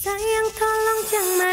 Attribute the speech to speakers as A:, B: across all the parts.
A: Sayang tolong jangan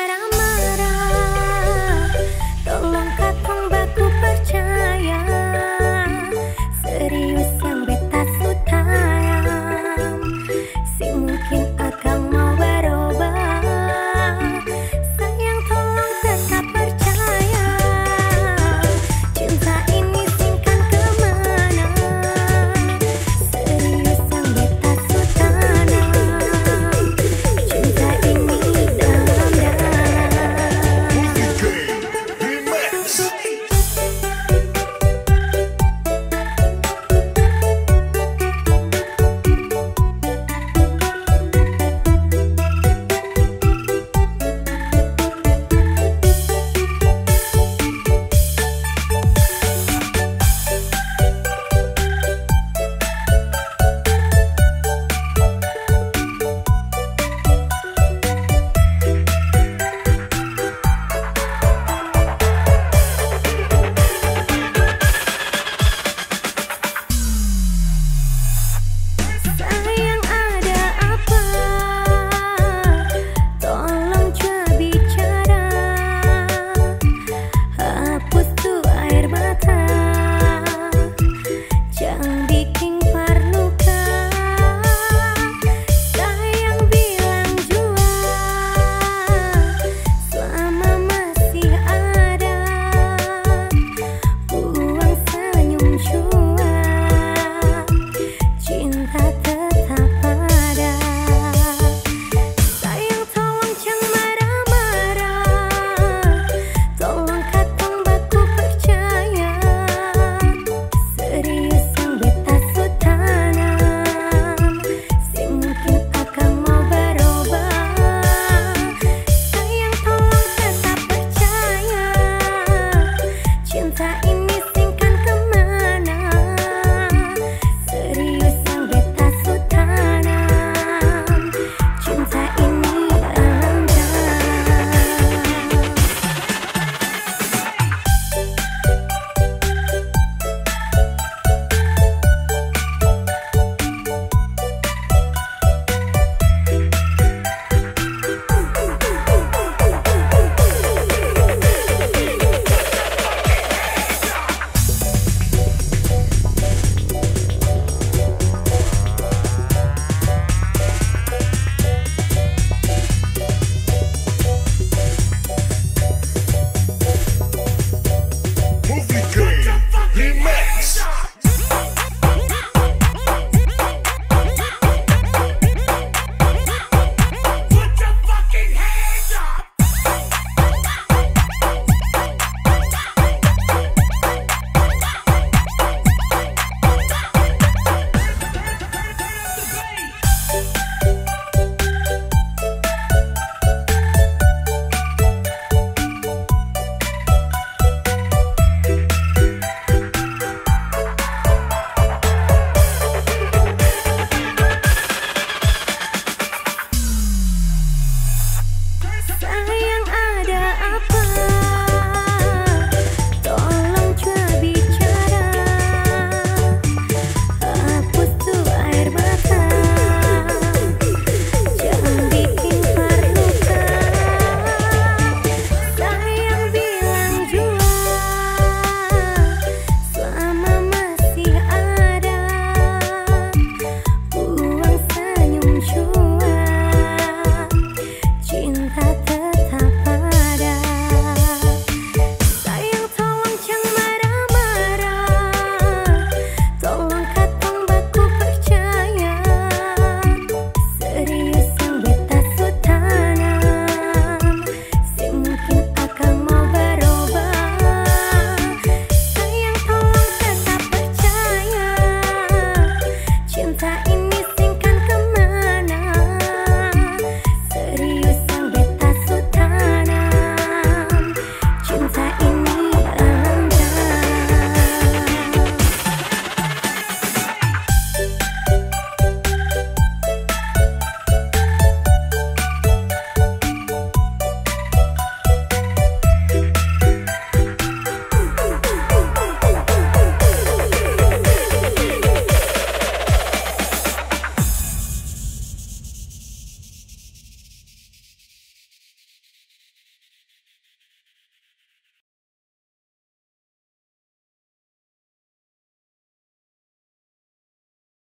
A: time.